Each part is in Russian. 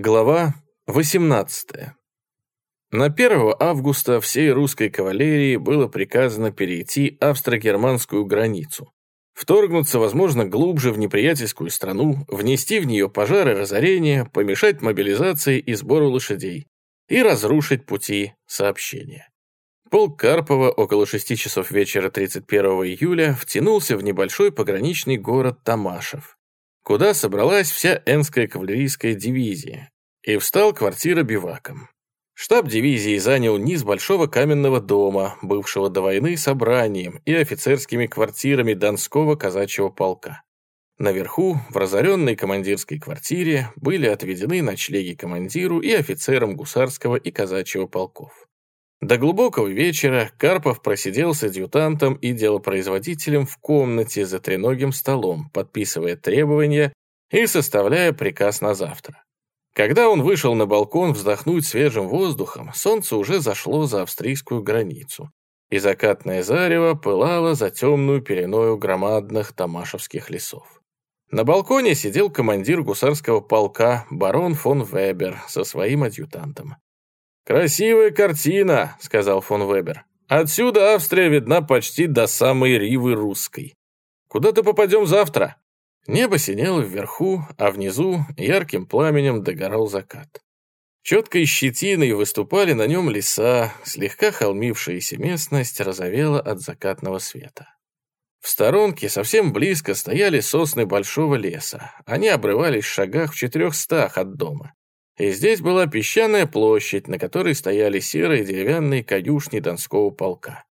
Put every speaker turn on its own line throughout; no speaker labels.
Глава 18. На 1 августа всей русской кавалерии было приказано перейти австро-германскую границу, вторгнуться, возможно, глубже в неприятельскую страну, внести в нее пожары разорения, помешать мобилизации и сбору лошадей и разрушить пути сообщения. Полк Карпова около 6 часов вечера 31 июля втянулся в небольшой пограничный город Тамашев, куда собралась вся Энская кавалерийская дивизия, и встал квартира биваком. Штаб дивизии занял низ большого каменного дома, бывшего до войны собранием и офицерскими квартирами Донского казачьего полка. Наверху, в разоренной командирской квартире, были отведены ночлеги командиру и офицерам гусарского и казачьего полков. До глубокого вечера Карпов просидел с адъютантом и делопроизводителем в комнате за треногим столом, подписывая требования и составляя приказ на завтра. Когда он вышел на балкон вздохнуть свежим воздухом, солнце уже зашло за австрийскую границу, и закатное зарево пылало за темную переною громадных тамашевских лесов. На балконе сидел командир гусарского полка барон фон Вебер со своим адъютантом. «Красивая картина», — сказал фон Вебер. «Отсюда Австрия видна почти до самой Ривы русской. Куда-то попадем завтра?» Небо синело вверху, а внизу ярким пламенем догорал закат. Четкой щетиной выступали на нем леса, слегка холмившаяся местность розовела от закатного света. В сторонке совсем близко стояли сосны большого леса. Они обрывались в шагах в четырехстах от дома. И здесь была песчаная площадь, на которой стояли серые деревянные конюшни Донского полка.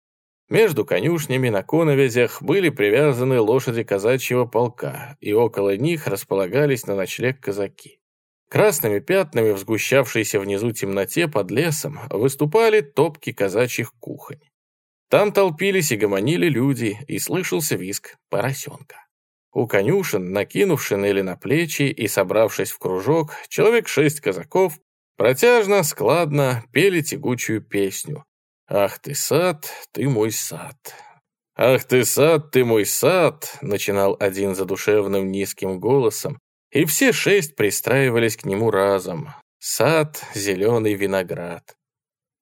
Между конюшнями на коновязях были привязаны лошади казачьего полка, и около них располагались на ночлег казаки. Красными пятнами в сгущавшейся внизу темноте под лесом выступали топки казачьих кухонь. Там толпились и гомонили люди, и слышался виск поросенка. У конюшен, накинувши или на плечи и собравшись в кружок, человек шесть казаков протяжно, складно пели тягучую песню. «Ах ты сад, ты мой сад». «Ах ты сад, ты мой сад», начинал один задушевным низким голосом, и все шесть пристраивались к нему разом. Сад, зеленый виноград.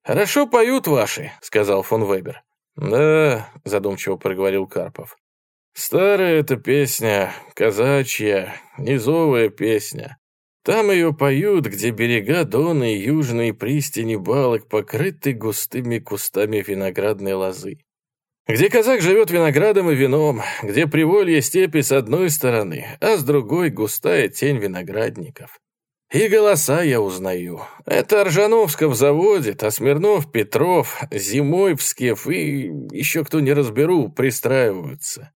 «Хорошо поют ваши», — сказал фон Вебер. «Да», — задумчиво проговорил Карпов. Старая эта песня, казачья, низовая песня. Там ее поют, где берега Дона и южные пристани балок покрыты густыми кустами виноградной лозы. Где казак живет виноградом и вином, где приволье степи с одной стороны, а с другой густая тень виноградников. И голоса я узнаю. Это Ржановсков заводит, а Смирнов, Петров, Зимойвскев и еще кто не разберу, пристраиваются.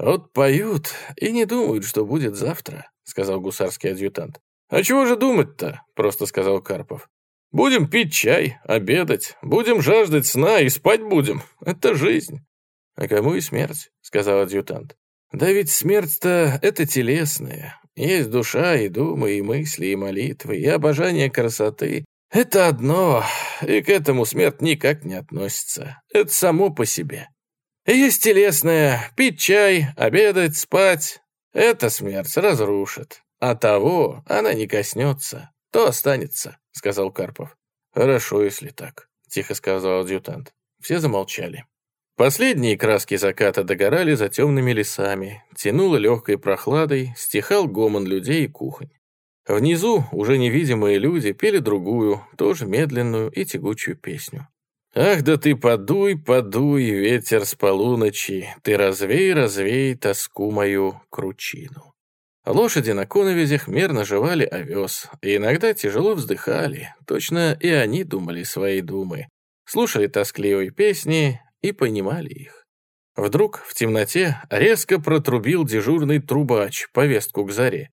«Вот поют и не думают, что будет завтра», — сказал гусарский адъютант. «А чего же думать-то?» — просто сказал Карпов. «Будем пить чай, обедать, будем жаждать сна и спать будем. Это жизнь». «А кому и смерть?» — сказал адъютант. «Да ведь смерть-то это телесная. Есть душа и думы, и мысли, и молитвы, и обожание красоты. Это одно, и к этому смерть никак не относится. Это само по себе. Есть телесное, пить чай, обедать, спать. Это смерть разрушит. А того она не коснется, то останется, сказал Карпов. Хорошо, если так, тихо сказал адъютант. Все замолчали. Последние краски заката догорали за темными лесами, тянуло легкой прохладой, стихал гомон людей и кухонь. Внизу уже невидимые люди пели другую, тоже медленную и тягучую песню. Ах, да ты подуй, подуй, ветер с полуночи, ты развей, развей тоску мою кручину. Лошади на коновизях мерно жевали овес, и иногда тяжело вздыхали, точно и они думали свои думы, слушали тоскливые песни и понимали их. Вдруг в темноте резко протрубил дежурный трубач повестку к заре,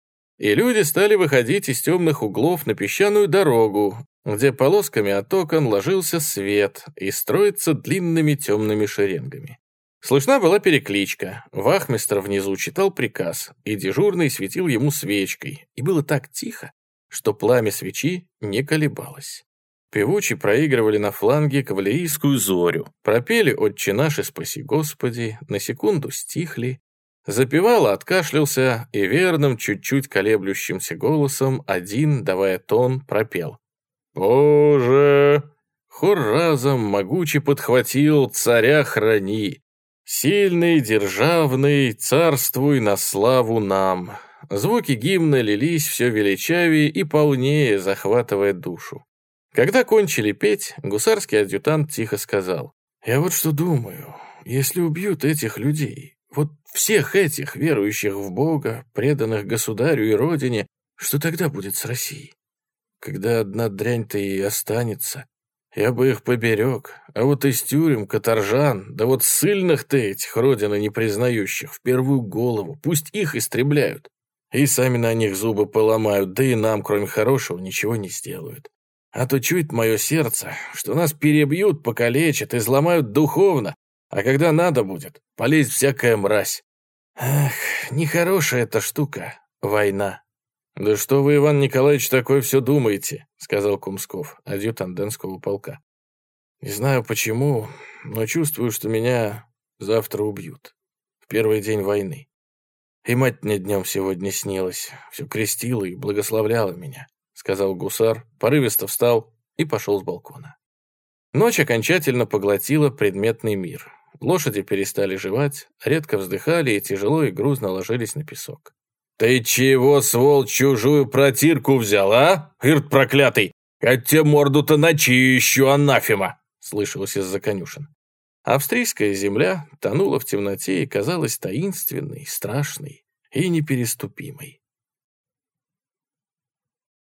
и люди стали выходить из темных углов на песчаную дорогу, где полосками от окон ложился свет и строится длинными темными шеренгами. Слышна была перекличка. Вахмистр внизу читал приказ, и дежурный светил ему свечкой, и было так тихо, что пламя свечи не колебалось. Певучи проигрывали на фланге кавалерийскую зорю, пропели «Отче наш спаси Господи», на секунду стихли, Запевал, откашлялся и верным, чуть-чуть колеблющимся голосом один, давая тон, пропел. «Боже!» Хор разом могуче подхватил «Царя храни!» «Сильный, державный, царствуй на славу нам!» Звуки гимна лились все величавее и полнее, захватывая душу. Когда кончили петь, гусарский адъютант тихо сказал, «Я вот что думаю, если убьют этих людей, вот всех этих, верующих в Бога, преданных государю и родине, что тогда будет с Россией? Когда одна дрянь-то и останется, я бы их поберег, а вот из тюрем, каторжан, да вот сильных-то этих родины не признающих, в первую голову, пусть их истребляют. И сами на них зубы поломают, да и нам, кроме хорошего, ничего не сделают. А то чует мое сердце, что нас перебьют, покалечат, изломают духовно, а когда надо будет, полезть всякая мразь. Ах, нехорошая эта штука, война. «Да что вы, Иван Николаевич, такое все думаете?» — сказал Кумсков, адъютант Денского полка. «Не знаю почему, но чувствую, что меня завтра убьют. В первый день войны. И мать мне днем сегодня снилась, все крестила и благословляла меня», — сказал гусар, порывисто встал и пошел с балкона. Ночь окончательно поглотила предметный мир. Лошади перестали жевать, редко вздыхали и тяжело и грузно ложились на песок. «Ты чего, свол, чужую протирку взял, а, Ирт проклятый? Я тебе морду-то начищу, анафема!» слышалось из-за конюшен. Австрийская земля тонула в темноте и казалась таинственной, страшной и непереступимой.